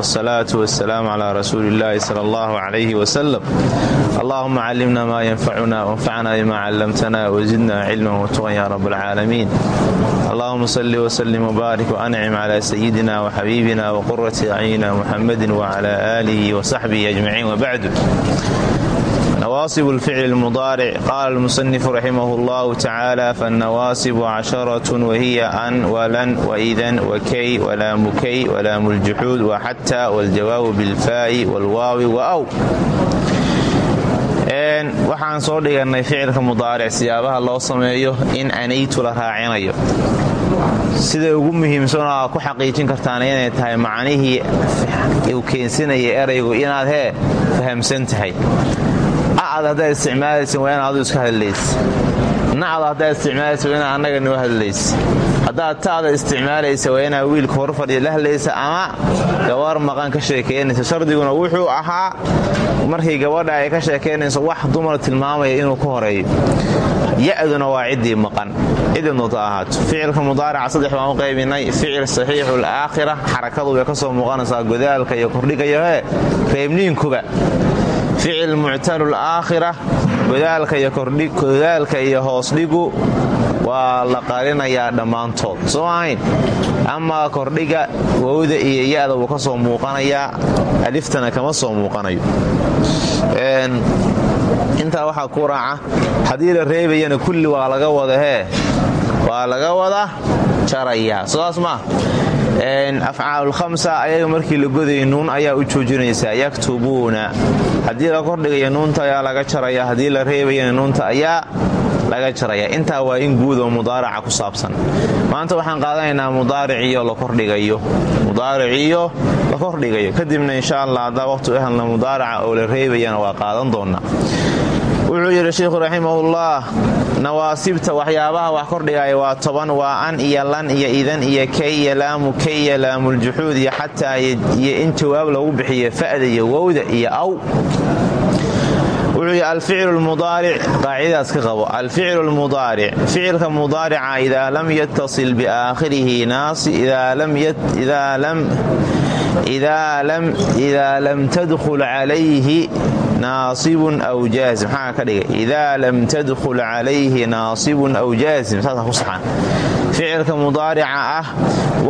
wsalaatu wasalaamu calaa rasuuli illaahi sal allahu calayhi wasalam allahuma callimna maa yanfacuna wanfacna bima callamtana wazidna cilman watuqan ya rab alcaalamiin allahuma salli wslim wbaarik wancim cla sayidina wxabiibina wqurati acyunina muxamadi wcla aalihi wasaxbihi ajmaciin wbacdu nawaasib lficli lmudaaric qaala lmusanifu raximah llahu tacaala fannawaasibu casharatun wahiya an walan waidan wakay walaamukay walaamuljuxuud waxataa waljawaabu bilfaa'i walwaawi waaw waxaan soo dhigannay ficilka mudaaric siyaabaha loo sameeyo in anaytu la raacinayo sida ugu muhiimsanoo aa ku xaqiijin kartaan inay tahay macnihii uu keensanaya eraygu inaad hee fahamsan tahay acad haddaad isticmaalaysa waa inaad iska hadlaysa nacda haddaad isticmaalaysa waa inaad annaga noo hadlaysa haddaad ta'da isticmaalaysa waa inaad wiilka hor fadhiya la hadlaysa ama gabar maqan ka sheekaynaysa shardiguna wuxuu ahaa markii gabadha ay ka sheekaynayso wax dumar tilmaamaya inuu ka horeeyo. Ya'duna waa ciddii maqan. Cidindoota ahaato. Ficilka mudaarica saddex baan u qaybinay. Ficil saxiixul aakhira. Xarakadu way ka soo muuqanaysaa godaalka iyo kordhigayo hee reebniinkuba ficil muctalul aakhira godaalka iyo hoosdhigu waa la qarinayaa dhammaantood. Soo ahayn amaa kordhiga wowda iyo ya'da wuu ka soo muuqanayaa aliftana kama soo muuqanayo. Intaa waxaa ku raaca haddii la reebayana kulli waa laga wada hee waa laga wada jarayaa. Sodaas maa afcaalulhamsa ayaga markii la godaya nuun ayaa u joojinaysaa yaktubuuna. Haddii la kordhigaya nuunta ayaa laga jaraya haddii la reebayana nuunta ayaa laga jaraya. Intaa waa in guud oo mudaaraca ku saabsan. Maanta waxaan qaadanaynaa mudaariciyo la kordhigayo. Mudaariciyo la kordhigayo. Kadibna insha allah haddaa waqti u helna mudaaraca oo la reebayana waa qaadan doonaa wuxuu yidhi sheikhu raximahullah nawaasibta waxyaabaha wax kordhigaya waa toban waa an iyo lan iyo idan iyo kay iyo laamu kay iyo laamuljuxuud iyo xataa iyo in jawaab lagu bixiyo fa'da iyo wowda iyo aw. Wuxuu alficlu lmudaaric qaacidaas ka qabo alficlu lmudaaric ficilka mudaarica idaa lam yattasil biaakhirihi naasi idaa lam tadkhul calayhi naasibun aw jaazim maxaa ka dhigay idaa lam tadkhul calayhi naasibun aw jaazim saasa ku saxan ficilka mudaarica ah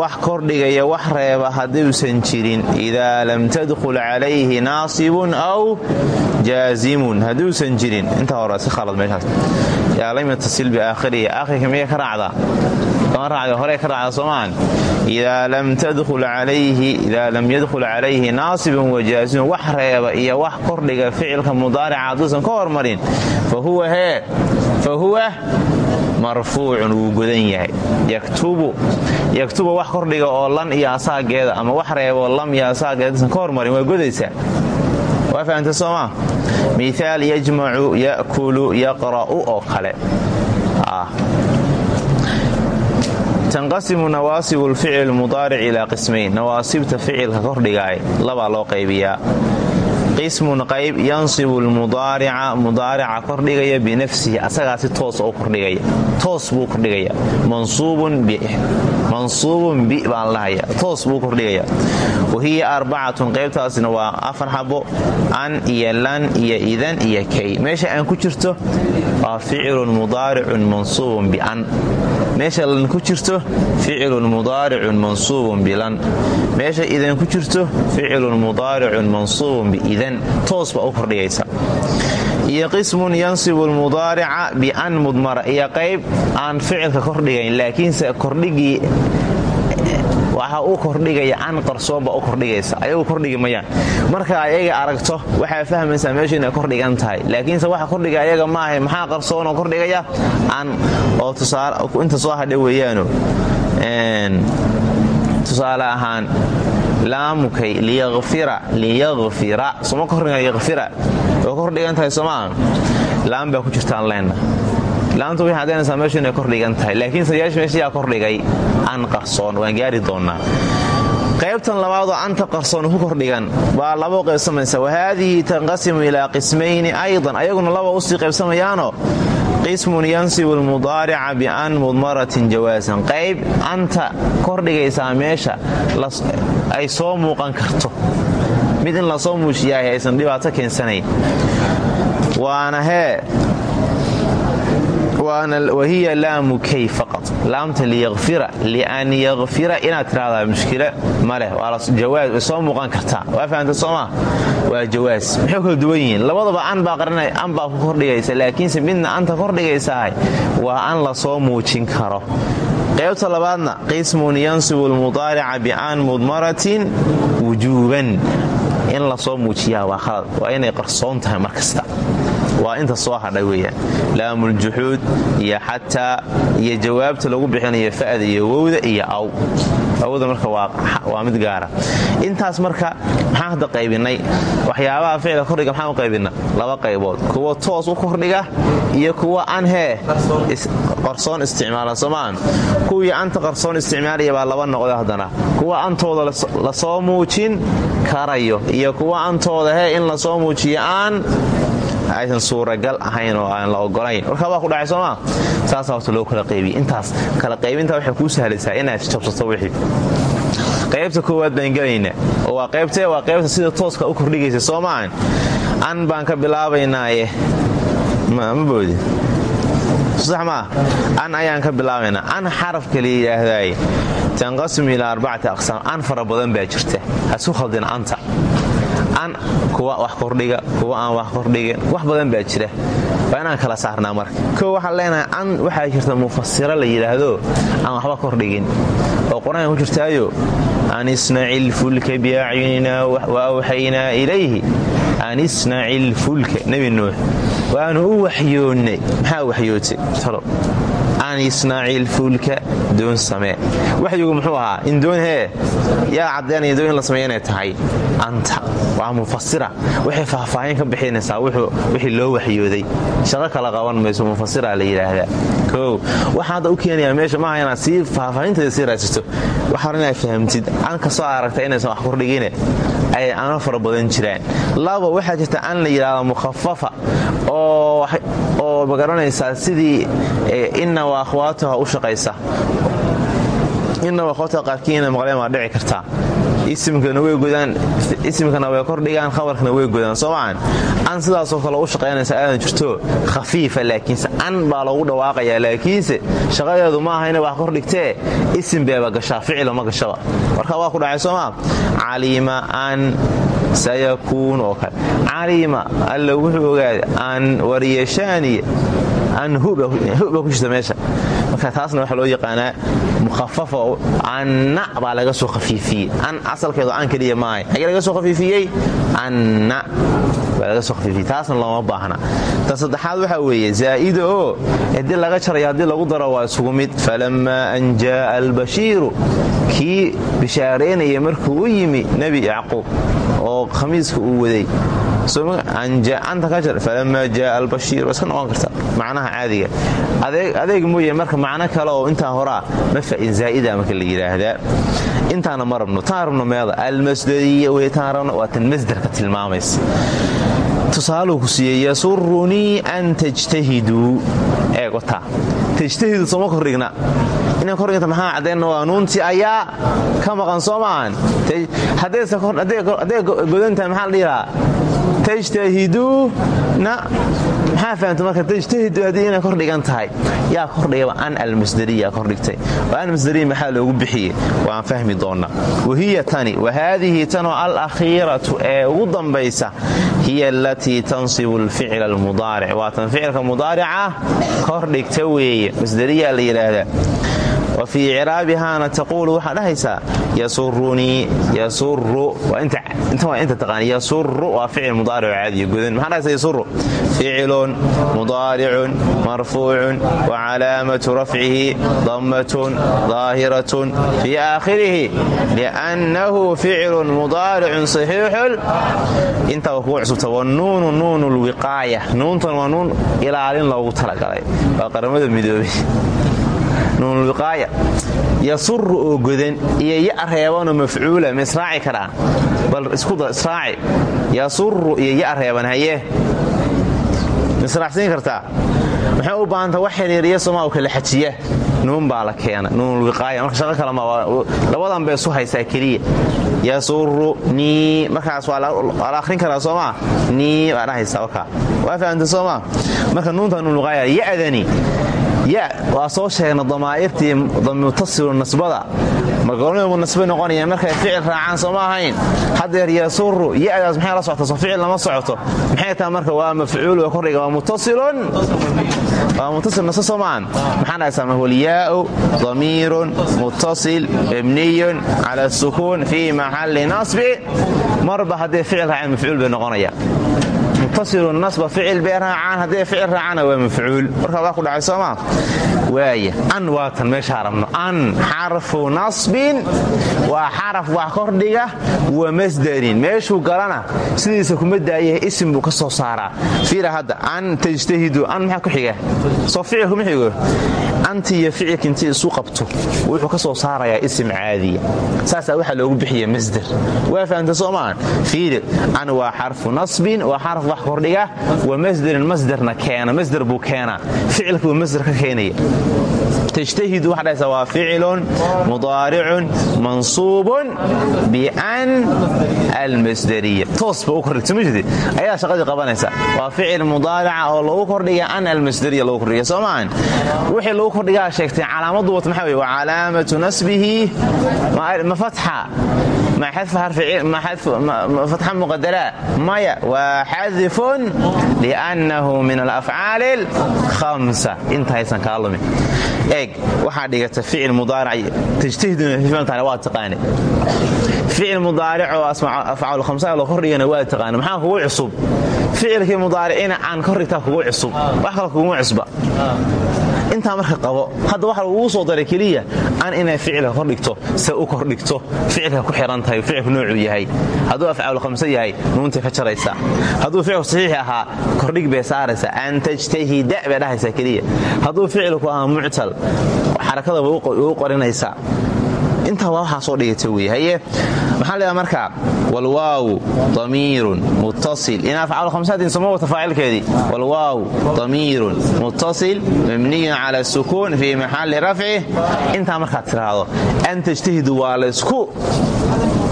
wax kordhigaya wax reeba hadduusan jirin idaa lam tadkhul calayhi naasibun aw jaazimun hadduusan jirin intaa hore si khalad meeshaas yaa lam yatasil biaakhirihi aakhirka miyay ka horey ka raacda soomaan idaa lam yadkhul calayhi naasibun wajaazimun wax reeba iyo wax kordhiga ficilka mudaarica hadduusan ka hormarin fa huwa marfuucun wuu godan yahay. Yaktubu wax kordhiga oo lan iyo asaageeda ama wax reebo lam iyo asaageeda duusan ka hormarin waa godaysaa waa fahamta soomaa miaal yajmacu yakulu yaqra'u oo kale tanqasimu nawaasibu lficli mudaaric ilaa qismayn nawaasibta ficilka kordhigaay labaa loo qaybiyaa qismun qayb yansibu lmudaarica mudaarica kordhigaya binafsihi asagaa si toosa u kordhigaya toos buu kordhigaya mansuubun bi baan lahaya toos buu kordhigaya. Wahiya arbacatun qaybtaasna waa afar xabo an iyo lan iyo idan iyo kay. Meesha aan ku jirto waa ficilun mudaaricun mansuubun bian meesha lan ku jirto ficilun mudaaricun mansuubun bilan meesha idan ku jirto ficilun mudaaricun mansuubun biidan toos baa u kordhigaysa? Iyo qismun yansibu lmudaarica bian mudmara iyo qayb aan ficilka kordhigayn laakiinse kordhigii waxa uu kordhigaya an qarsoonba u kordhigaysa. Ayagu kordhigi marka ayaga aragto waxaa fahmaysaa meeshu inay kordhigan tahay. Laakiinse waxa kordhiga ayaga maaha maxaa qarsoonoo kordhigaya? An oo inta soo hadha weeyaano tusaale ahaan laamukay liyaqfira soma kordhiga yaqfira oo kordhigan tahay somaa laam baa ku jirtaan leenna laamtu waxay caddaynaysaa meeshu inay kordhigan tahay. Laakiin sayaasha meeshayaa kordhigay an qarsoon waan gaari doonnaa qaybtan labaadoo anta qarsoon ku kordhigan baa labo qaybsamaysa. Wahaadihi tanqasimu ilaa qismayni aydan. Ayaguna laba u sii qaybsamayaano. Qismun yansibu lmudaarica bian mudmaratin jawaasan qayb anta kordhigaysaa meesha ay soo muuqan karto. Mid in la soo muujiyaah aysan dhibaato keensanayn. Waana hee. Wahiya laamu kay faqad laamta liyaqfira lian yaqfira inaad tiraahdaa mushkila ma leh. Jawaas way soo muuqan kartaa. Waa fahamta soomaa waa jawaas maxay kala duwan yihiin? Labadaba an baa qarinay an baa ku kordhigaysa. Laakiinse midna anta kordhigaysaah waa an la soo muujin karo qaybta labaadna qismun yansibu lmudaarica bian mudmaratin wujuuban. In la soo muujiyaa waa khalad. Waa inay qarsoon tahay mar kasta waa inta soo hadhay weyaan laamuljuxuud iyo xataa iyo jawaabta lagu bixinayo fa'da iyo wowda iyo aw. Awda marka waa mid gaara. Intaas marka maxaan hadda qaybinay? Waxyaabaha ficilka kordhiga maxaan u qaybina laba qaybood. Kuwa toos u kordhiga iyo kuwa an hee qarsoon isticmaala soomaan kuwii anta qarsoon isticmaalaya baa laba noqda haddana. Kuwa antooda la soo muujin karayo iyo kuwa antooda hee in la soo muujiyo aan aysan suuragal ahayn oo aan la ogolayn warkaa waa ku dhacay soomaa saasaa horta loo kala qaybiye intaas kala qaybintaa waxay kuu sahlaysaa inaad jabsato wixii qaybta koowaad baan gelaynaa oo waa qaybtee waa qaybta sida tooska u kordhigaysa soo maahan an baan ka bilaabaynaaye. Ma boodi. Sax maa an ayaan ka bilaabaynaa. An xarafka la yidhaahdaay tanqasimu ilaa arbacati aqsaam an fara badan baa jirta. Hasu khaldin anta an kuwa wax kordhiga kuwa aan wax kordhigin wax badan baa jira. Waa inaan kala saarnaa marka. Koo waxaan leenahay an waxaa jirta mufasiro la yidhaahdo aan waxba kordhigin. Oo qur'aanka ku jirtaayo an isnaci lfulka biacyunina wa awxaynaa ilayhi. An isnaci lfulka nebi nuux. Waanu u waxyoonnay. Maxaa waxyootay an isnaci lfulka doon samee. Waxyigu muxuu ahaa in doon hee yaa caddaynaya doon in la sameeya inay tahay. Anta waa mufasira waxay faahfaahin ka bixinaysaa wixii loo waxyooday. Shaqo kala qaban mayso mufasira la yidhaahdaa kow waxaa hadda u keenayaa meesha maaha inaad sii faahfaahinteeda sii raadsato. Waxaa inaad fahamtid an ka soo aragta inaysan wax kordhigine ay ano fara badan jiraan labo waxaa jirta an la yidhaahdo mukhafafa oo ma garanaysaa sidii inna wa akhwaatuha u shaqaysa. Inna wa akhwaatuha maqleen waa dhici kartaa isimkana way godaan isimkana way kordhigaan khabarkana way godaan soo macan an sidaasoo kale u shaqaynaysa aadan jirto khafiifa laakiinse an baa loogu dhawaaqayaa laakiinse shaqadeedu ma aha inay wax kordhigtee isim beeba gashaa ficila ma gashaba. Marka waa ku dhacay soomaa calima an sayakuun oo kale calima alla wuxuu ogaaday an waryashaaniya an huba ku jirta meesha marka taasna waxaa loo yaqaanaa mukhafafa anna baa laga soo khafiifiyey an asalkeedu an keliya maahay xagee laga soo khafiifiyey anna baa laga soo khafiifiyey taasna looma baahna ta saddexaad waxaa weeye zaa'ida oo haddii laga jarayo haddii lagu daro waa isugu mid falammaa an jaa'a albashiiru kii bishaaraynaya markuu u yimi nebi yacquub oo khamiiska uu waday. Falamaa jaaa albashiir. Waa iska noqon karta macnaha caadiga. Adeeg mooye marka macno kale oo intaa horaa mafa'in zaa'ida marka la yidhaahdaa intaana ma rabno taan rabno meeda. Almasdariya wey taan rabno. Waa tan masdarka tilmaamaysa. Tusaaluu ku siiyey yasurunii an tajtahiduu eegotaa tajtahidu sooma kordhigna inaan kordhigta maxaa caddaynna waa nuuntii ayaa ka maqan soo maahan hadday godantahay maxaa la dhihiraa tajtahiduuna maxaa marka tajtahidu haddii inay kordhigan tahay? Yaa kordhigaba an almasdariya kordhigtay oo an masdariya maxaa loogu bixiyey? Waan fahmi doonnaa wahiya tani wa haadihi tanoo alakhiiratu ee ugu dambaysa hiya alatii tansibu alficla almudaaric. Waa tan ficilka mudaarica kordhigta weeye. Masdariyaa la yidhaahdaa wa fii icraabihaana taquulu waxaa dhahaysaa yasurunii yasuru waa inta taqaan yasuru waa ficil mudaarico caadiyo godan maxaa dhahaysa yasuru ficilun mudaaricun marfuucun wa calaamatu rafcihi dammatun daahiratun fii aakhirihi. Liannahu ficilun mudaaricun saxiixun intaa waa kugu cusubta wanuunu nuunu lwiqaaya nuuntan waa nuun ilaalin loogu talagalay. Waa qaramada midoobay nuunulwiqaaya yasuru oo godan iyo ya reebanoo mafcuula ma israaci karaan bal iskuda israaci. Yasuru iyo ya reeban haye. Ma israacsiin kartaa? Maxay u baahanta wax xiriiriya somaa u kala xajiya nuun baa la keena nuunulwiqaaya marka shaqo kalema labadan bay isu haysaa keliya. Yasurunii markaas waa la akhrin karaa soomaa nii baa dhahaysa wakaa waa fahamta soomaa marka nuunta nunuqaaya ya'dani ya waa soo sheegna damaa'irtii mutasilu nasbada. Margoornimu nasbe noqonaya markay ficil raacaan sooma ahayn. Hadeer yasuru yadaas maxay la socota? So ficil lama socoto. Maxay tahay marka waa mafcuul waa kordhiga waa muttasilun waa muttasil nasbe soomaan maxaan dhahaysaa walyaau damiirun muttasil mabniyun cala asukuun fii maxalli nasbi. Marba haddee ficil raaceen mafcuul bay noqonaya muttasilu nasba ficil bay raacaan hadday ficil raacana waa mafcuul. Marka waa ku dhacay soomaa waaya an waatan meeshaa rabno an xarfu nasbin waa xaraf wax kordhiga wa masdarin. Meeshuu galana sidiisa kuma daayah isim buu ka soo saaraa. Fiira hadda an tajtahidu an maxaa ku xiga? Soo ficil kuma xigo anti iyo ficilka intii isu qabto wuxuu ka soo saarayaa isim caadiya. Saasaa waxaa loogu bixiya masder. Waa fahamta soomaan fiiri an waa xarfu nasbin waa xaraf wax kordhiga wa masdarin masderna keena masder buu keenaa. Ficilka buu ka keenaya tajtahidu waxa dhahaysa waa ficilun mudaaricun mansuubun bian almasdariya toos ba u kordhigta ma jirti ayaa shaqadii qabanaysa waa ficil mudaarica oo lagu kordhiga an almasdariya lagu kordhiga soo maahan wixii lagu kordhigaa sheegtay calaamadu wata maxaa weye wa calaamatu nasbihi ma fatxa fatxa muqadara maya waa xadifun liannahu min alafcaali alhamsa intahaysan kaa lumin eeg waxaa dhigata ficil mudaaric tajtahiduna waa taqaane ficil mudaaric oo afcaal khamsa loo kordhigana waa taqaane maxaa kugu cusub ficilkii mudaaricina aan kordhigtaa kugu cusub wax kale kuguma cusba intaa marka qabo hadda waxa laguu soo daray keliya an inay ficilka kordhigto se u kordhigto ficilka ku xihan tahay ficilku noocuu yahay. Hadduu afcaal khamse yahay nuuntay ka jaraysaa hadduu ficilku saxiix ahaa kordhig bay saaraysaa an tajtahida bay dhahaysaa keliya. Hadduu ficilku ahaa muctal xarakada way u qorinaysaa. Intaa waa soo dhigata wey haye? Maxaa leedaha marka walwaawu damiirun muttasil in afcaal khamsatin soma wata faacilkeedii walwaawu damiirun muttasil mabniyun cala sukuun fii maxalli rafci intaa markaad tiraahdo an tajtahidu waa laysku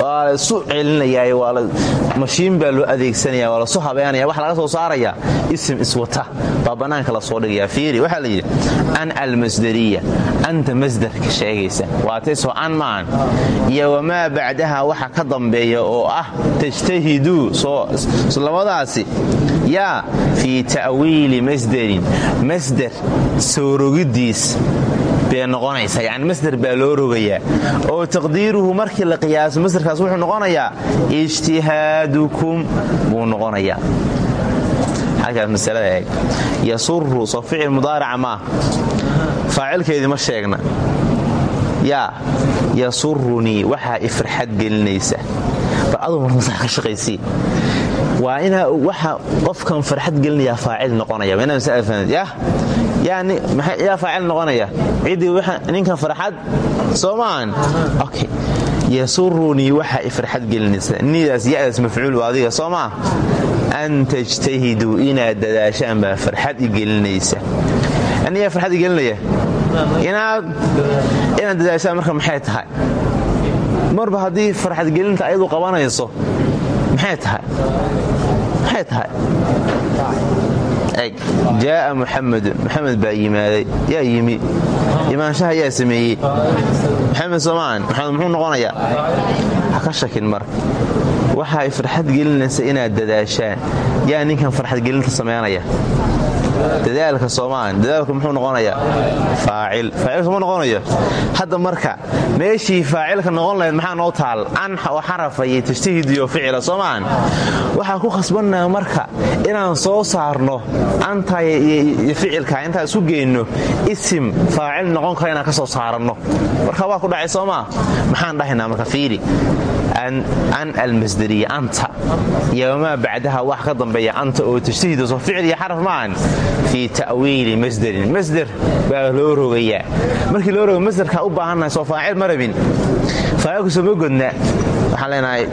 waa laysu celinayaa mashiin baa loo adeegsanaya waa lasu habeenaya waxa laga soo saaraya isim iswata baa bannaanka la soo dhigaya fiiri waxaa la yidhi an almasdariya anta masdarka sheegaysa. Waataysoo an maan iyo wamaa bacdaha waxa ka dambeeya oo ah tajtahiduu labadaasi yaa fii ta'wiili masdarin masder soo bay noqonaysaa yani masder baa loo rogayaa. Oo taqdiiruhu markii la qiyaaso masderkaas wuxuu noqonayaa ijtihaadukum buu noqonayaa. Halkaas masalada eeg. Yasuru soo ficil mudaaraca maah faacilkeedii ma sheegna. Yaa yasurunii waxaa i gelinaysa. Bal aduu mar masax waa inaa waxa qofkan farxad gelinayaa faacil noqonaya. Yaa faacil noqonaya? Ciddii ninkan farxad soo maahan okay yasurunii waxaa i gelinaysa. Nidaas yadaas mafcuul adiga soo maa an tajtahiduu inaad dadaashaan baa farxad gelinaysa. Aniyaa farxad i gelinaya? Inaad dadaashaan marka maxay tahay? Marba haddii farxadgelinta ayadu qabanayso maxay tahay maxay tahay jaaa muxamedun maxamed baa yimaaday yaa yimi imaanshaha yaa sameeyey maxamed soomaan maxamed muxuu noqonayaa ha ka shakin marka waxa ay farxad gelinaysa inaad dadaashaan yaa ninkan dadaalka soomaan dadaalku muxuu noqonayaa faacil. Faacil sooma noqonayo? Hadda marka meeshii faacilka noqon lahayd maxaa noo taal? An oo xarafa iyo tajtahidiyo ficila soomaan waxaa ku khasbannaha marka inaan soo saarno anta iyo ficilka intaan isu geyno isim faacil noqon kara inaan ka soo saaranno. Marka waa ku dhacay soomaa? Maxaan dhahaynaa marka fiiri an almasdariya anta iyo wamaa bacdaha wax ka anta oo tajtahido soo ficil iyo xaraf maahan fii ta'wiili masderin masder baa loo rogayaa markii loo roga masderkaa u baahannahay soo faacil ma rabin faacilku sooma godna leenahay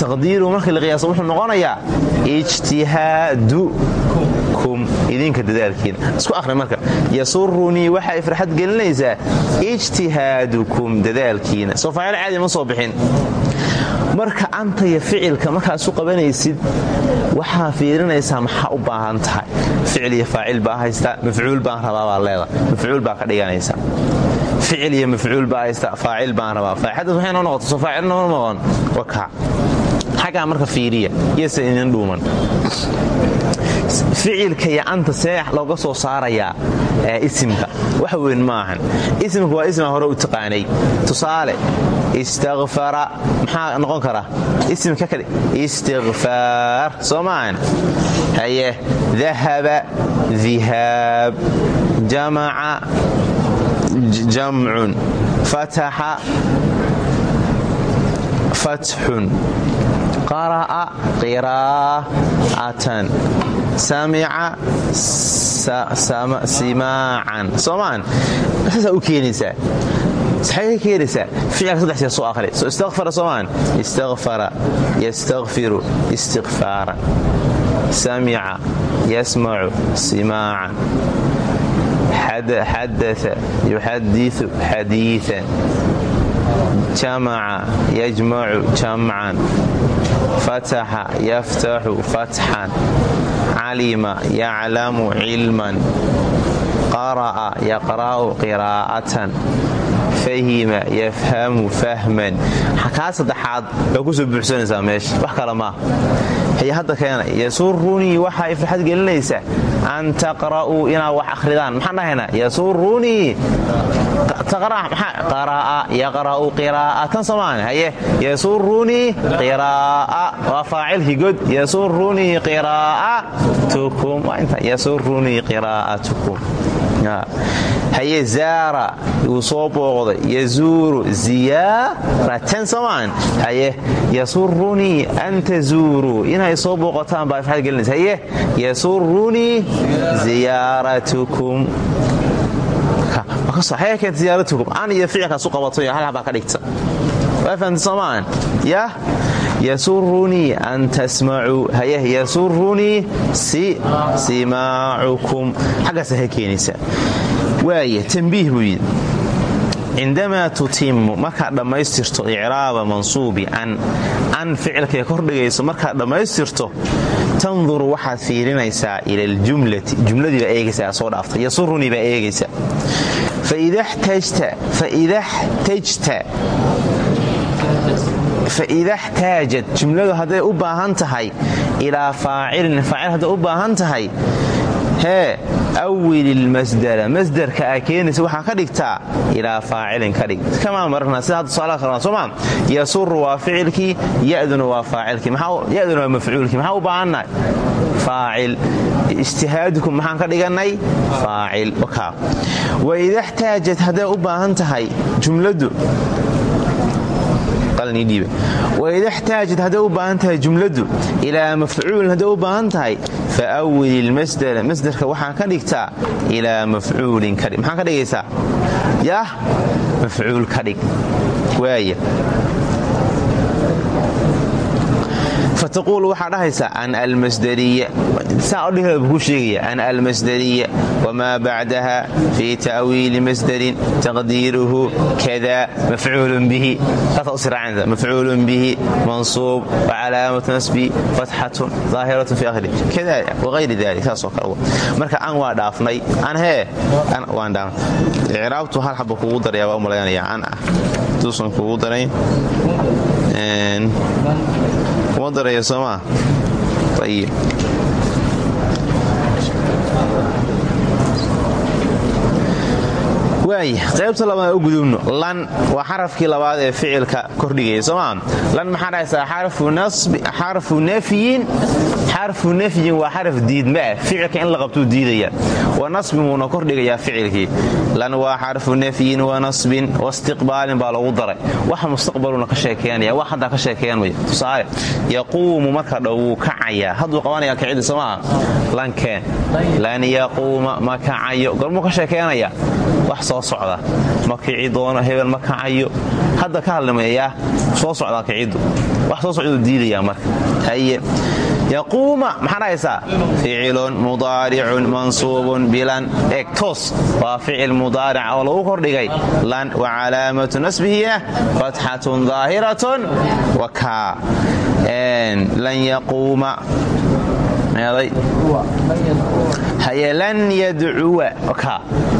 taqdiiru markii la qiyaasa wuxuu noqonayaa ijtihaadukum idinka dadaalkiina isku akhri marka yasurunii waxay farxad gelinaysaa ijtihaadukum dadaalkiina soo faacil caadi ma soo bixin marka anta iyo ficilka markaa isu qabanaysid waxaa fiirinaysaa maxaa u baahan tahay? Ficil iyo faacil baa haystaa mafcuul baan rabaa baa leeda mafcuul baa ka dhiganaysa. Ficil iyo mafcuul baa haysta faacil baan rabaa. Faacildaas waxay noo soo faacil noo noqon. Wakaa xaggaa marka fiiriya yose idin dhuuman. Ficilka iyo anta seex looga soo saarayaa isimka. Wax weyn ma ahan. Isimka waa isma hore u taqaanay. Tusaale istakfara maxaa noqon kara? Isimka kale istikfaar soo maahan haye dahaba dihaab jamaca jamcun. Fataxa fatxun. Qara'a qiraa'atan samica simaacan. Soomaan. Saasaa u keenaysaa? Maxay ka keenaysaa? Ficilka saddexsiya soo akhri soo istakfara soomaan. Istakfara yastakfiru istikfaaran samica yasmacu simaacan. Xadaa yuxadiu xadiian jamaca yajmacu jamcan fataxa yaftaxu fatxan calima yaclamu cilman qara'a yaqra'u qiraa'atan fahima yafhamu fahman kaa saddexaad waa ku soo buuxsanaysaa meesha wax kale maaha hay hadda keena yasurunii waxa ay farxad gelinaysaa an taqra'uu inaad wax akhridaan. Maxaan dhahaynaa yasurunii yaqra'u qiraa'atan somaan haye yasurunii qiraa'a. Waa faacilkii god yasurunii qiraa'atukum waa inta yasurunii qiraa'atukum haye zaara wuu soo booqday. Yazuuru ziyaaratan somaan haye yasurunii an tazuuruu inay soo booqataan baa farxad gelinaysa. Haye yasurunii ziyaaratukum. Ziyaaratukum? An iyo ficilkaas u qabato hal habaa ka dhigta. Waa fahamta soomaan yah yasurunii an tasmacuu. Haye yasurunii simaacukum. Xaggaasa ka keenaysaa waaya tambiih buu yidhi cindamaa tutimu markaad dhammaystirto icraaba mansuubi an an ficilkay kordhigayso markaad dhammaystirto tanduru waxaad fiirinaysaa ila aljumlati jumladii baa eegaysa soo dhaaftay yasurunii baa eegaysa faida xtaajad jumladu hadday u baahan tahay ilaa faacilin faacil u baahan tahay awililmasdara masdarka aa keenaysa waxaa ka dhigtaa ilaa faacilin ka dhig kamaa mararna sida hadda tusaalaha kalena sooma yasuru waa ficilkii yaduna waa faacilkii yaduna waa mafcuulkii maxaa u baahannahay faacil ijtihaadukum maxaan ka dhigannay faacil waida xtaajad hadday u baahan jumladu waida xtaajad hadday u baahan tahay jumladu ilaa mafcuulin hadday u baahan tahay fa awil ilmasdara masdarka waxaa ka dhigtaa ilaa mafcuulin maxaa ka dhigaysaa? Yah mafcuul ka waaya fataquul waxaa dhahaysaa an almasdariya saa odhihda buu ku sheegaya an almasdariya wamaa bacdaha fii ta'wiili masdarin taqdiiruhu kada mafcuulun bihi saasa u siraacanaysa mafcuulun bihi mansuub wacalaamatu nasbi fatxatun daahiratun fi akhiri kada wagayri dalik saasoo kale marka an waa dhaafnay an hee an waan dhaafnay icraabtu hal xaba kugu daraya waa u malaynaya an ah duusan kugu darayn kuma daraya soomaa ayib waaya qaybta labaad u gudubno lan waa xarafkii labaad ee ficilka kordhigaya soomaa lan maxaa dhahaysaa xarfu nafyin xarfu nafyin waa xaraf diidma ah ficilka in la qabtuu diidaya. Wa nasbin wuuna kordhigayaa ficilkii. Lan waa xarfu nafyin wa nasbin waistiqbaalin baa lagu daray. Waxa mustaqbaluna ka sheekeynaya wax haddaa ka sheekeynmaya tusaale yaquumu marka dhow wuu kacayaa. Hadduu qabanaya kicidi soomaaha lankeen lan yaquuma wax soo socda. Ma kici hebel ma kacayo. Hadda ka hadlimayaa soo socdaa kiciddu wax soo socduu diidayaa marka. Haye yaquuma maxaa dhahaysaa? Ficilun mudaaricun mansuubun bilan. Eeg toos. Waa ficil mudaaric oo lagu kordhigay lan wa calaamatu nasbihiina fatxatun daahiratun wakaa lan yaquuma lan yadcuwa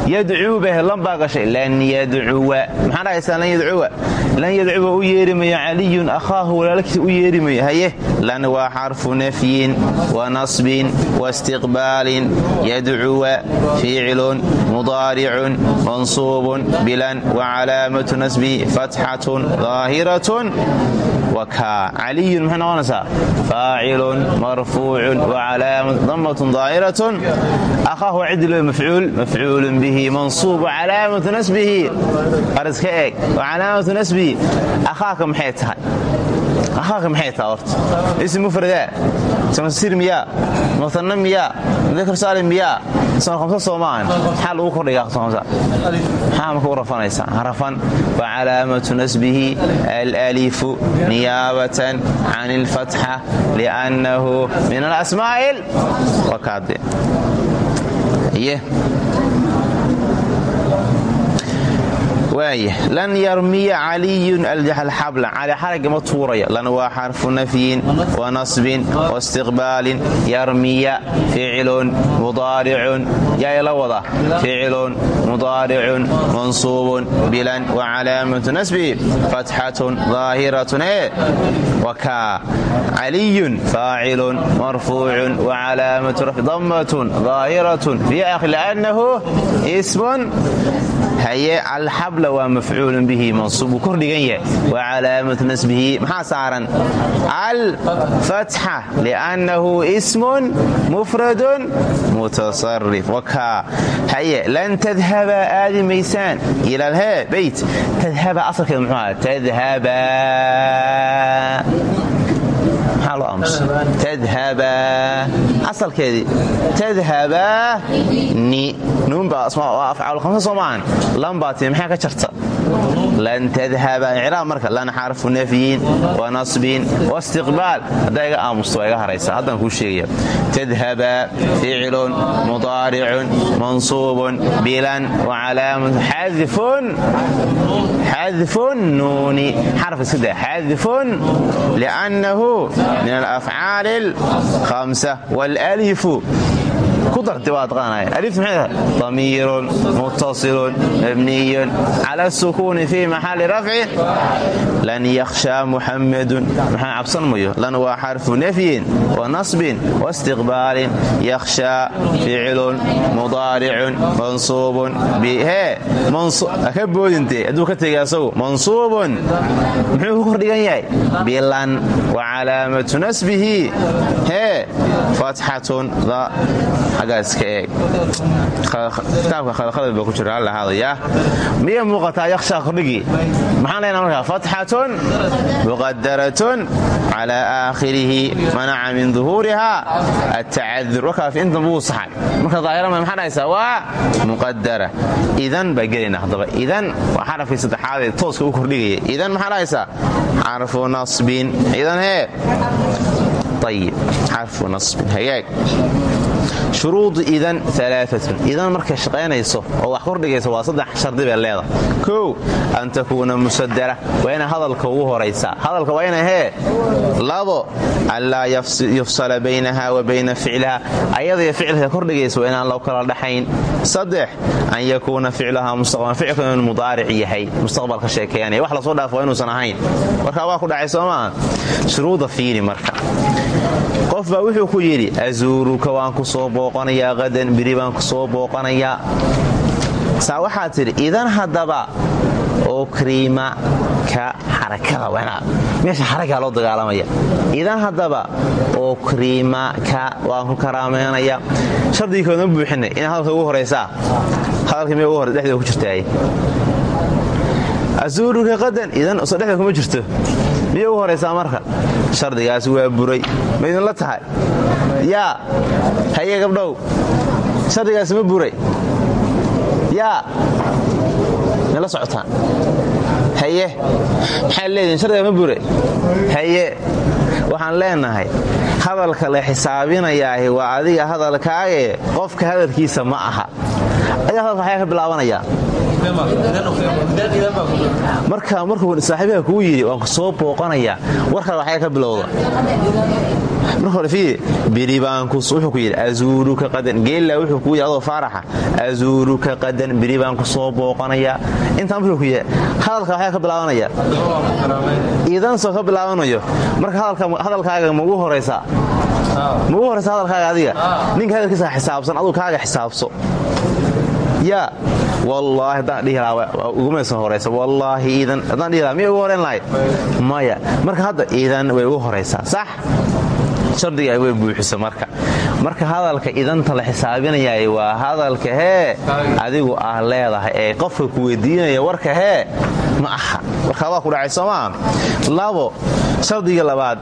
yadcuu beh lan baa gashay. Lan yadcuwa maxaa dhahaysaa lan yadcuwa lan yadcuwa u yeerimayo caliyun akhaahu walaalkiisa u yeerimayo haye lan waa xarfu nafyin wa nasbin waistiqbaalin yadcuwa ficilun mudaaricun mansuubun bilan. Wa calaamatu nasbihi fatxatun daahiratun caliyun maxay noqonaysaa faacilun marfuucun wacalaamat damatun daahiratun akhaahu cidilo mafcuul mafcuulun bihi mansuub wacalaamatu nasbihi ariska eeg wacalaamatu nasbihi akhaaka akhaaka maxay tahay horta? Ism mufradaa samasir miyaa? Mutanna miyaa? Dakar saalim miyaa? Isma khamsa soo maahan maxaa lagu kordhigaa khamsa. Maxaa marka u rafanaysaa harafan wacalaamatu nasbihi alalifu niyaabatan can ilfatxa liannahu min alasmaa'il wakaade ye waaya lan yarmiya caliyun alxabla cali xaragga ma tuuraya. Lan waa xarfu nafyin wa nasbin waistiqbaalin yarmiya ficilun mudaaricun yaa ila wada. Ficilun mudaaricun mansuubun bilan wa calaamatu nasbi fatxatun daahiratun ee wakaa caliyun faacilun marfuucun wa calaamatu rafci damatun daahiratun fi akhir liannahu ismun haye alxabla waa mafcuulun bihi mansuub uu kordhigan yahay. Wa calaamatu nasbihi maxaa saaran? Alfatxa liannahu ismun mufradun mutasarif wakaa haye lan tadhaba aadi maysaan ilalhee beyt tadhaba asalkeeda muxuu aha maxaa loo aamusa tadhaba. Asalkeedii tadhaba ni. Nuunbaa waa afcaal khamsa soo maahan lambaatii maxaa ka jarta? Lan tadhaba icraab marka lan xarfu nafyin wa nasbin waistiqbaal haddaa iga aamusta waa iga haraysa. Haddaan kuu sheegaya tadhaba ficilun mudaaricun mansuubun bilan wa calaamatu xadfun xadfun nuuni xaraf iska daa xadfun liannahu min alafcaali alhamsa waalalifu tahay damiirun muttasilun mabniyun cala sukuuni fii maxalli rafci. Lan yakhshaa muxammadun maxaa cabsan mayo lan waa xarfu nafyin wa nasbin waistiqbaalin yakhshaa ficilun mudaaricun mansuubun. Bihee ka boodintee hadduu ka tegay asagu mansuubun. Ku kordhigan yahay? Bilan wa calaamatu nasbihi. Hee fatxatun agaaska eeg kitaabka khalkhal ba ku jira alla haadayaa miya muuqataa yakhshaa kordhigii maxaan leynaa markaa fatxatun muqadaratun calaa aakhirihi manaca min duhuuriha atacadur warkaas intan buu saxay. Marka daahirama maxaa dhahaysaa waa muqadara idan baa gelayna idan waa xarafkii saddexaadee tooska u kordhigaya idan maxaa dhahaysaa nasbin. Idan hee ayib xarfu nasbin. Hagaag shuruudu idan alaaatun idan markay shaqaynayso oo wax kordhigaysa waa saddex shardi bay leedahay. Kow an takuuna musadara waa inay hadalka ugu horaysaa hadalka waa ina hee? Labo anlaa yufsala baynaha wa bayna ficliha. Ayadaiyo ficilka kordhigaysa waa inaan loo kala dhaxayn. Saddex an yakuuna ficlaha mustaqbal ficilka inuu yahay mustaqbalka sheekeeyanaya wax la soo dhaafo waa inuusan ahayn. Markaa waa ku dhacay soo shuruuda fiiri marka. Qof wuxuu ku yidhi azuuruka waan ku soo booqanayaa qadan biri baan ku soo booqanayaa saa waxaa tidhi idan haddaba oo kriima ka xarakada wanaa meesha xarakaa loo dagaalamaya. Idan haddaba oo kriima ka waan ku karaameynaya. Shardigii koodma buuxinay inaa hadalka ugu horaysaa hadalkii miya ugu hore dhexdeeda ku jirtaaye azuuruka qadan idan soo dhexda kuma jirto. Miyay ugu horaysaa marka? Shardigaas waa buray. Ma idinla tahay yaa haye gabdhow shardigaas ma buray yaa mala socotaan haye maxaa leedihin shardigaas ma buray haye waxaan leenahay hadalka la xisaabinayaahi waa adiga hadalkaage qofka hadalkiisa ma aha. Adiga hadalka waxyaa ka bilaabanaya marka markuu saaxiibaha kugu yidhi waan soo booqanayaa warkaad waxyaa ka bilowda mar hore fiiri biribaankus wuxuu ku yidhi azuuruka qadan. Geella wuxuu kugu yidhi adoo faaraxa. Azuuruka qadan biri baan ku soo booqanayaa intaan wuxuu ku yidhi hadalka waxyaa ka bilaabanaya. Iidan soo bilaabanayo. Marka hadalkaaga ma ugu horaysaa ma ugu horaysa hadalkaaga adiga. Ninka hadalkiisa xisaabsan aduu kaaga xisaabso. Yaa wallaahi haddaan dhihi lahaa ugumaysan horaysa wallaahi iidan dhihi lahaa miyay ugu horayn lahayd maya. Marka hadda iidan way ugu horaysaa sax? Shardiga way buuxisa marka. Marka hadalka idanta la xisaabinayay waa hadalka hee adigu ah leedahay ee qofka ku weydiinaya warka hee ma aha. Warkaa waa ku dhacay soomaa labo shardiga labaad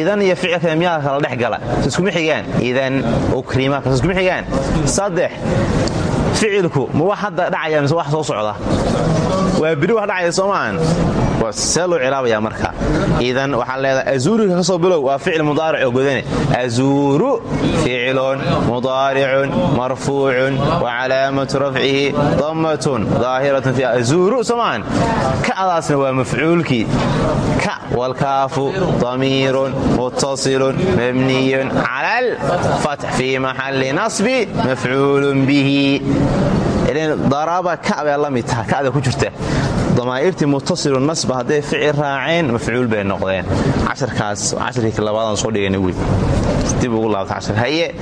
idan iyo ficilka miyaa kala dhex gala. Iskuma xigaan idan ukrimaka iskuma xigaan saddex ficilku ma wax hadda dhacaya mise wax soo socda? Waa biri wax dhacaya soomaan see loo cilaabaya marka. Idan waxaa leedahay azuurika ka soo bilow waa ficil mudaaric oo godane azuuru ficilun mudaaricun marfuucun wa calaamatu rafcihi dammatun daahiratun fi azuuru soomaan ka'daasna waa mafcuulkii. Ka walkaafu damiirun muttasilun mabniyun cala alfatx fii maxalli nasbi mafcuulun bihi daraba ka bay la mid taha kada ku jirta damaa'irtii muttasilu nasba hadday ficil raaceen mafcuul bay noqdeen. Casharkaas casharkii labaadaan soo dhigana wey dib ugu laabta cashar. Haye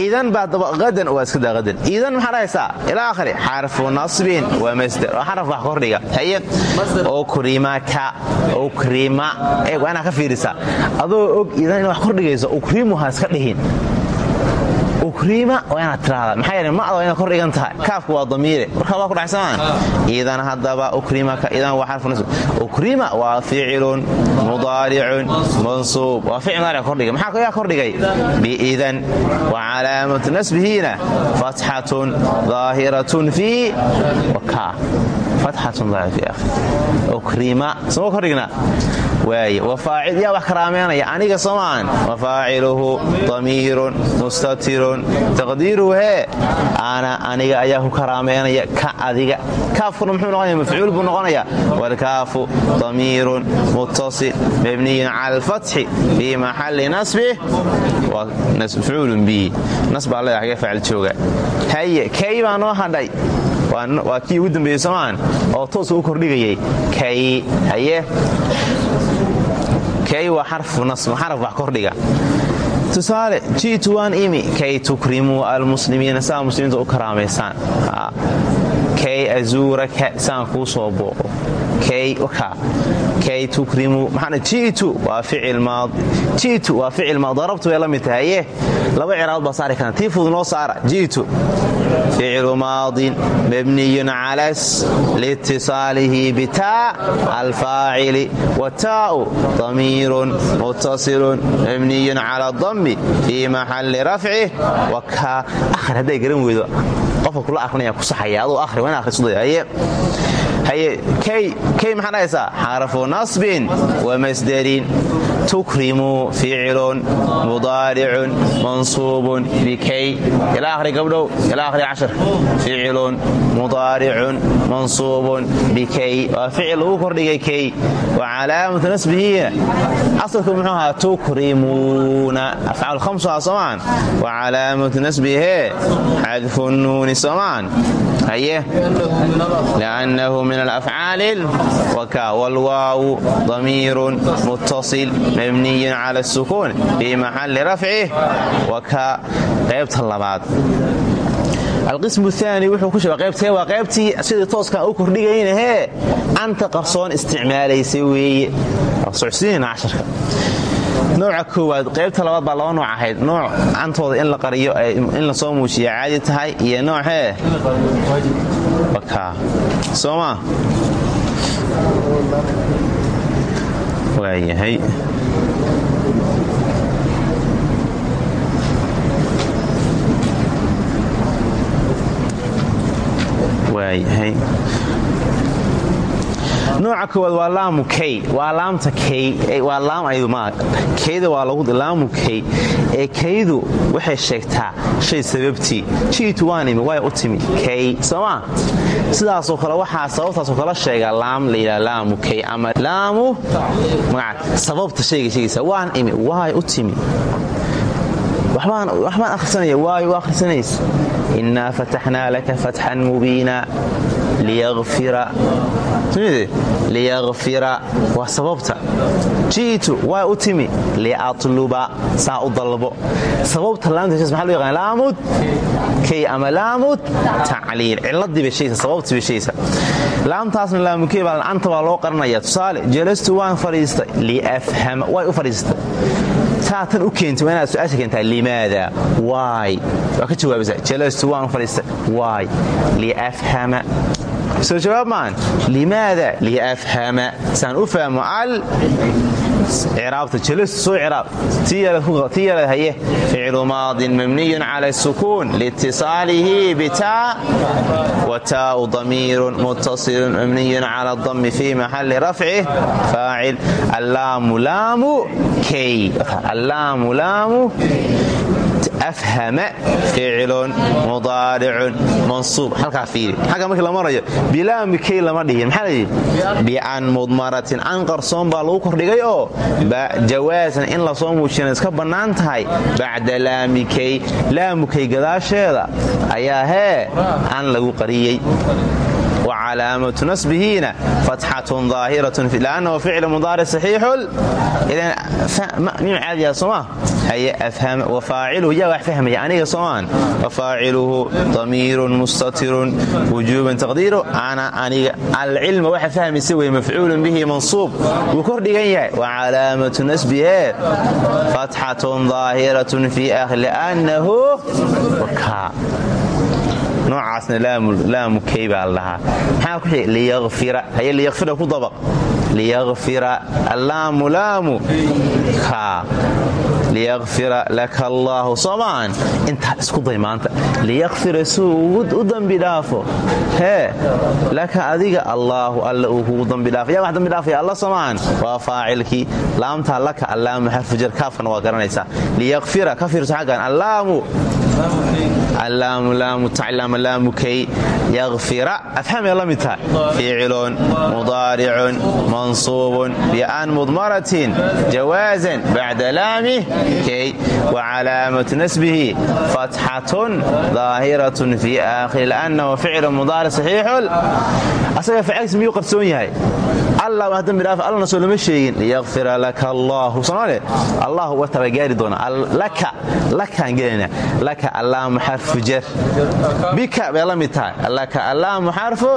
idan baa qadan waa iska daa qadan. Idan maxaa dhahaysaa ilaa akhri xarfu nasbin waa masder. Xaraf wax kordhiga haye ukrimaka ukrima eeg waa ka fiirisaa adoo og idan ina wax kordhigayso ukrimuha iska dhihin ukriima waa inaad tiraahdaa maxaa yeele macda kor dhigan tahay. Kaafku waa damiire warkaa waa ku dhacsamaan idan haddaba ukrimaka idan waa xarfu nasb waa ficilun mudaaricun mansuub. Waa ficil mudaaric kordhiga maxaa yaa kordhigay? Biidan wa calaamatu nasbihiina fatxatun daahiratun fii waka fatxatun daahira fii akhir. Ukrima waaye wafaacil yaa wax karaameynaya aniga soomaan wafaaciluhu damiirun mustatirun. Taqdiiruhu hee ana aniga ayaa ku karaameynaya ka adiga kaafkuna muxuu noqonaya mafcuul buu noqonaya walkaafu damiirun muttasil mabniyun cala alfatxi fii maxalli nasbih waa mafcuulun bihi. Nasbaa leeda xagee faacil jooga. Haye kay baa noo hadhay waa kii ugu dambeeyey soomaan oo toosa u kordhigayay. Kay haye. Kay waa xarfu nasb xaraf wax kordhiga. Tusaale ji'tu waan imi kay tukrimuu almuslimiina saa muslimiinta u karaamaysaan kay azuuraka saan kuu soo booqo. Kay tukrimuu maxaa ji'tu waa ficil maadi darabtu way la mid tahay ye laba ciraabad baa saari karna tii fudud noo saara ji'tu ficlu maadin mabniyun calas liitisaalihi bitaa alfaacili wataa'u damiirun muttasilun mabniyun cala dami fii maxalli rafcih wakaa akhri hadday garan weydo qofka kula akhrinaya ku saxaya aduu akhri waa in akhrisudaya haye? Kay maxaa dhahaysaa xarfu nasbin wa masderin tukrimuu ficilun mudaaricun mansuubun bikay ila akhri gabdhow ila akhri cashar ficilun mudaaricun mansuubun bikay waa ficil lagu kordhigay kay wa calaamatu nasbihiina asalku muxuu ahaa tukrimuuna afcaal khamsuha soomaan wa calaamatu nasbihee xadfu nuuni soomaan haye liannahu min alafcaali waka wlwaawu damiirun muttasil mabniyun cala asukuun fii maxalli rafcih waka qaybta labaad. Alqismu aani wuxuu ku sheega qaybtee waa qaybtii sidii tooskaan u kordhigaynahee anta qarsoon isticmaalaysay weeye. Socodsiinayna casharka. Nooca koowaad qaybta labaad baa laba nooc ahayd. Nooc antooda in la qariyo in la soo muujiya caadi tahay iyo noochee sooma waayahay waayahay nooca koowaad waa laamu kay waa laamta kay waa laam aydu maa kayda waa lagu laamu kay ee kaydu waxay sheegtaa shay sababtii. Jiitu waan way u timi? Kay soomaa sidaasoo kale waxaa sababtaasoo kala sheega laam la laamu kay ama laamu magaca sababta shayga waan imi waay u timi waxbaan akhrisanaya waay u akhrisanaysa. Innaa fataxnaa laka fatxan mubiina liyakfira waa sababta. Ji'tu waa u timi. Liatluba saa u sababta laamta maa lo yaqaan laamud. Kay ama laamud? Tacliil. Ciladii bay shaysa sababtii bay shaysa. Baa anta baa loo qaranaya. Tusaale jalastu waan fadhiistay. Liafhama way u fadhiistay saa tan u keentay waa inaad su'aasha keentaa limaada? Waay waa ka jawaabaysaa jalastu waan fadhiistay waay liafhama. Soo jawaab maan limaada? Liafhama. Saan u fahmo al ciraabta jalastu soo ciraab tii yarad haye ficlu maadin mabniyun cala sukuun liitisaalihi bitaa wa taau damiirun muttasilun mabniyun cala dami fi maxali rafcih faacil allaamu laamu kay allaamu laamu afhama ficilun mudaaricun mansuub. Halkaa fiiri. Xagga markii la marayo bilaami kay lama dhihin. Maxaa layidhi bican mudmaratin an qarsoon baa lagu kordhigay oo jawaasan in la soo muujina iska bannaan tahay. Bacda laamikay laamukay gadaasheeda ayaa hee an lagu qariyey wcalaamatu nasbihiina fatxatun aahiratun lannahu ficlu mudaaric saxiixun mim caadiya sooma haye afhama wafaaciluhu yaa wax fahmaya aniga soomaan wafaaciluhu damiirun mustatirun wujuuban taqdiiru ana aniga alcilma waxa fahmaysa wey mafcuulun bihi mansuub. Wuu kordhigan yahay. Wacalaamatu nasbihee fatxatun aahiratun fi ahli annahu noocaasna laamu kay baa la dhahaa maxaa ku dabaq. Liyakfira allaamu laamu. Kaa liyakfira laka allaahu. Soomaan. Intaa isku day maanta. Liyakfira suu u dambi dhaafo. Hee laka adiga allaahu alla uu kugu dambi dhaafo. Yaa wax dambi dhaafaya alla soomaan. Waa faacilkii. Laamtaa laka allaamu xarfujar kaafkana waa garanaysaa. Liyakfira ka fiirso xaggan. Allaamu allaamulaamutaclaamalaamukay yakfira afhamay la mid tahay ficilun mudaaricun mansuubun bian mudmaratin jawaasan bacda laamih kay wacalaamatu nasbihi fatxatun daahiratun fi aakhiri lannahu ficlu mudaaric saxiixun asaga facilkiis miyuu qarsoon yahay allah waa dambi dhaaf allana soo lama sheegin liyakfira laka allahu somaale allahu wataba gaari doona laka lakaan gelayna bay la mid tahay allaamu xarfu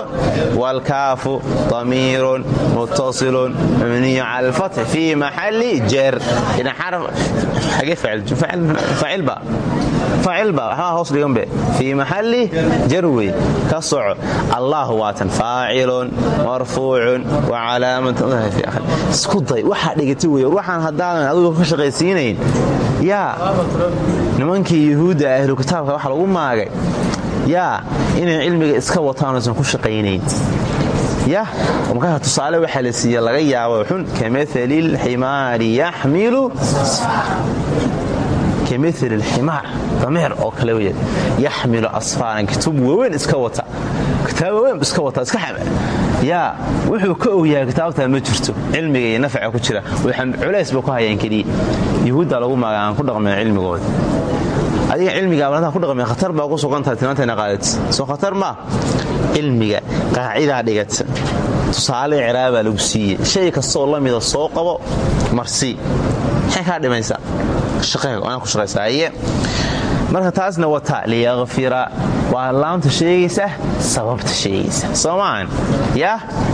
waalkaafu damiirun muttasilun mabniyu cala alfatx fii hoos dhiganbe fii maxali jar wey ka soco. Allah waatan faacilun marfuucun wacalaamatisku day. Waxaa dhigata wey waxaan haddaadan adigu ka shaqaysiinayn yaa nimankii yuhuudda ahlu kitaabka waxa lagu maagay. Yaa inay cilmiga iska wataan aysan ku shaqaynayn. Yah markaa tusaale waxaa la siiya laga yaabo xun. Kamali lximaari yaxmilu kamali lximaar dameer oo kale wey yaxmilu asfaaran kitaab waaweyn iska wata. Kitaab waaweyn iska wata iska yaa wuxuu ka ogyahay kitaabtaa ma jirto. Cilmiga iyo nafca ku jira. Culays ba ku hayaan keliya yuhuudda lagu maaga ku dhaqmayn cilmigooda. Adiga cilmiga abaladaha ku dhaqmay khatar baa ku sugantahay tilmaantayna qaadati soo khatar maa cilmiga qaacidaa dhigata tusaale ciraabaa lagu siiyey. Shay kastoo la mida soo qabo marsii maxay kaa dhimaysaa shaqeega ku shaqaysaaye marka taasna wataa liyakfira waa laamta sheegaysa sababta sheegaysa. Soo maahan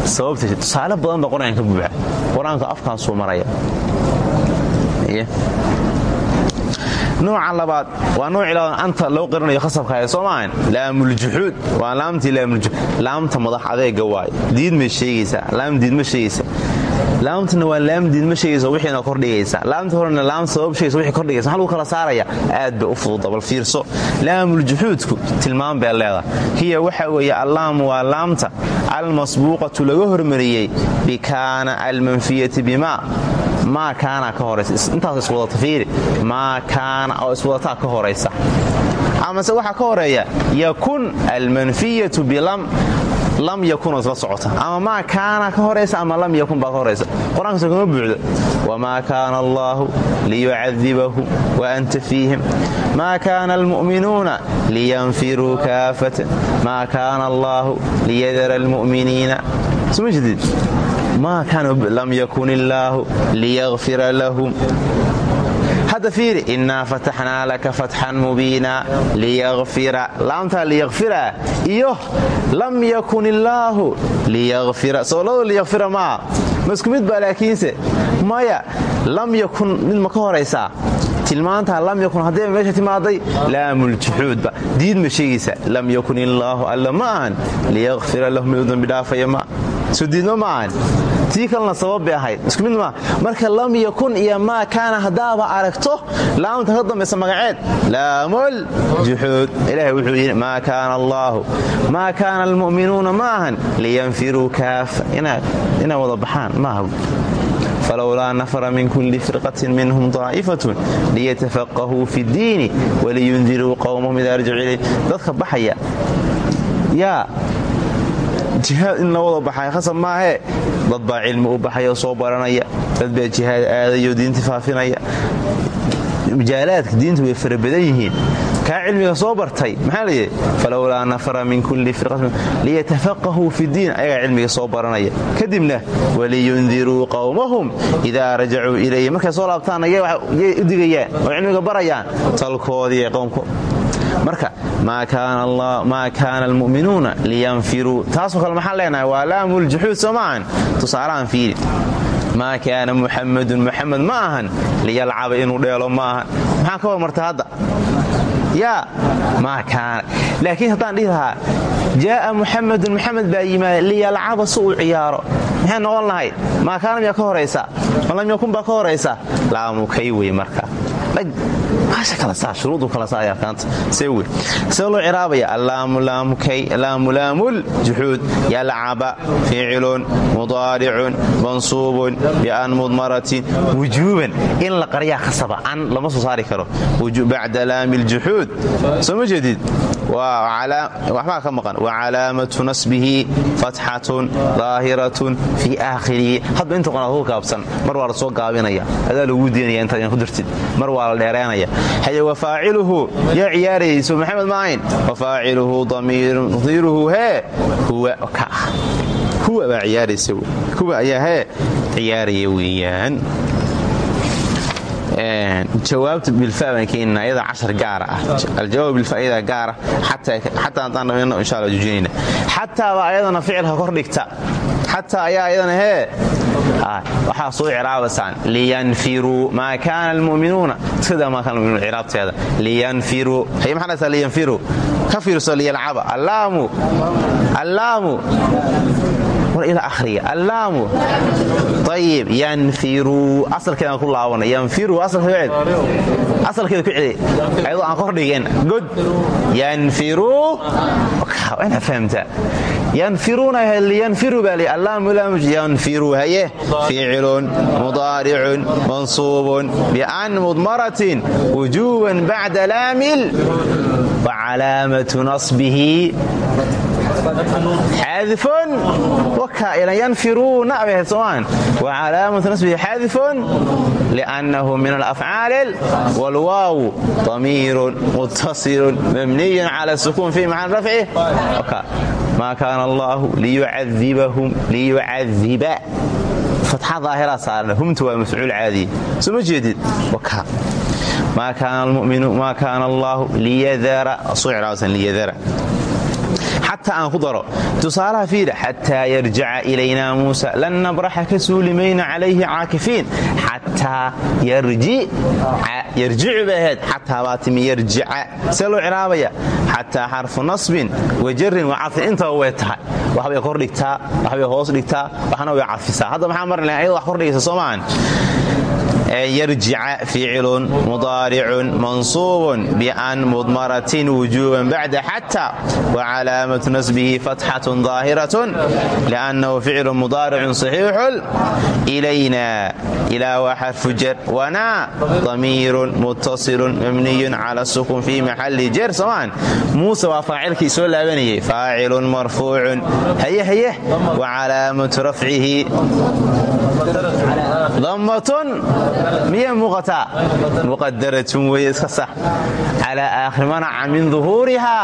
sababta tusaale badan ba qur'aanka ka buuxa qur'aanka afkaasuu maraya. Nooca labaad waa noocilaa anta loo qarinayo khasabkaaya soo maahan laamuljuxuud waa laamtii laamta madax adeega waay diidmay sheegaysaa laam diidma sheegaysa laamtuna waa laam diidma sheegaysa wixiina kordhigaysa laamta horena laam sabab sheegaysa wixii kordhigaysa maxaa lagu kala saaraya aad bay u fududa bal fiirso. Laamuljuxuudku tilmaam bay leedahay. Hiya waxa weeye allaamu waa laamta. Almasbuuqatu laga hormariyey bikaana almanfiyati bimaa maa kaana ka horaysa. Intaas iswadata fiiri. Maa kaana oo iswadataa ka horaysa. Amase waxaa ka horreeya yakun almanfiyatu bilam lam yakun isla socota. Ama maa kaana ka horaysa ama lam yakun baa ka horaysa. Qur'aankaas kama buucdo wamaa kaana allaahu liyucadibahum wa anta fiihim. Maa kaana almu'minuuna liyanfiruu kaafatan maa kaana allaahu liyadara almu'miniina. Suma jedid maa kaana lam yakun illaahu liyakfira lahum hadda fiiri innaa fataxnaa laka fatxan mubiina liyakfira laamtaa liyakfira iyo lam yakun illaahu liyakfira sooladu liyakfira maa ma isku mid baa laakiinse maya lam yakun mid ma ka horaysaa tilmaantaa lam yakun haddayba meesha timaaday laamuljuxuudba diid ma sheegaysa lam yakun illaahu alla liyakfira lahu miduu dambi dhaafaya ma soo diidma ma tii kalena sabab bay ahayd. Isku mid maa marka lam yakun iyo maa kaana haddaaba aragto laamta ka dambaysa magaceed. Laamul juxuud ilaahay wuxuu yidhi maa kaana allaahu maa kaana almu'minuuna ma ahan liyanfiruu kaafa inay wada baxaan maaha falowlaa nafara min kulli firqatin minhum daa'ifatun liyatafaqahuu fi ddiini waliyundiruu qowmahum idaa rajacuu ilayh dadka baxaya yaa jihaad in la wada baxay khasab maahee dad baa cilmi u baxaya soo baranaya. Dad baa jihaad aadayo diinta faafinaya. Majaalaadka diinta way fara yihiin. Kaa cilmiga soo bartay maxaa layidhi falowlaa nafara min kulli firqatin liyatafaqahuu fi diin. Ayagaa cilmiga soo baranaya. Kadibna waliyundiruu qowmahum idaa rajacuu ilayhi. Markay soo laabtaanna yay u digayaan oo cilmiga barayaan. Talkoodii qowmko marka maa kaana almu'minuuna liyanfiruu taasoo kale maxaan leenahay? Waa laamuljuxuud soo maahan tusaalahan fiiri. Maa kaana muxamadun muxamed ma ahan? Liyalcaba inuu dheelo ma ahan. Maxaa ka hormarta hadda? Yaa maa kaana laakiin haddaan dhihi lahaa jaaa muxamadun muxamed baa yimaada liyalcaba si uu ciyaaro. Maxay noqon lahayd? Maa kaana miyaa ka horaysa? Malam yakun baa ka horaysa? Laamukay wey marka. Saayarkaanta see loo ciraabaya allaamu laamul juxuud yalcaba ficilun mudaaricun mansuubun bian mudmaratin wujuuban. In la qaryaa khasaba an lama soo saari karo. Bacda laami ljuxuud soo ma jeedid waxbaa ka maqan wacalaamatu nasbihi fatxatun daahiratun fii aakhirihi hadba inta qonaad ku gaabsan mar waa la soo gaabinaya adaa lagu diinaya intaad ku dirtid mar waa la dheereenaya haye wafaaciluhu yaa ciyaarayayso maxamed ma ahayn wafaaciluhu damiiruhu hee huwa ka huwa baa ciyaaraysa huwa ayaa hee ciyaaraya weeyaan jawaabta bilfa baan keenina ayada cashar gaara ah. Aljawaab bilfa ayada gaara xataa haddaan dhamayno insha alla joojinayna xataaba ayadana ficilka kor dhigta. Xataa ayaa ayadana hee waxaa soo ciraabaysaan liyanfiruu maa kaana almu'minuuna. Iskadaa maa kaana almu'minuuna ciraabteeda liyanfiruu haye maxaa dhahaysaa liyanfiruu ka fiirso liyalcaba. Allaamu allaamu ila akhriya. Allaamu ayib yanfiruu asalkeedaan ku laabana yanfiruu asalkeeda ku celi ayadoo aan kor dhigeen god yanfiruu ina fahamtaa yanfiruuna liyanfiruu baa li allaamu laamuj yanfiruu haye. Ficilun mudaaricun mansuubun. Bian mudmaratin. Wujuuban bacda laamil. Wacalaamatu nasbihi xaadifun wakaa'ilan yanfiruuna bay ahayd soomaan wacalaamatu nasbihi xaadifun liannahu min alafcaali waalwaawu damiirun muttasilun mabniyun cala sukuun fi maxal rafci maa kaana allaahu liyucadibahum liyucadiba fatxa daahiraa saaran humta waa mafcuul caadiya soo ma jeedid maa kaana allaahu liyadara xataa aan ku daro tusaalaha fiida xataa yarjica ilaynaa muusa lan nabraxa ka suuli calayhi caakifiin xataa yarjicu bay ahayd xataa baa timi yarjica see loo cilaabaya xataa xarfu nasbin wajarin wacafin intaba way tahay waxbay kor dhigtaa waxbay hoos dhigtaa waxna way cafisaa hadda maxaa marn ayad wax kordhigaysa soo maahan yarjica ficilun mudaaricun mansuubun bian mudmaratin wujuuban bacda xata wacalaamatu nasbihi fatxatun daahiratun liannahu ficilun mudaaricun saxiixun ilayna. Ilaa waa xarfu jar wanaa damiirun muttasilun mabniyun cala sukun fii maxali jar. Somaan muuse waa faacilkii soo laabanayay. Faacilun marfuucun haye haye wacalaamatu rafcihi dammatun miya muuqataa muqadaratun weye iska sax calaa aakhir min duhuuriha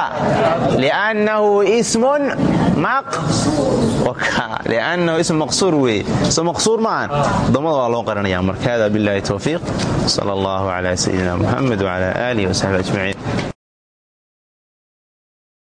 liannahu ismun liannahu ism maqsuur weye so maqsuur maahan dammada waa loo qaranaya marka hada billahi towfiiq sala allahu calaa sayidina muxamed wcala aalihi wasaxbi ajmaciin